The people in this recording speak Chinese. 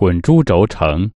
滚珠轴承。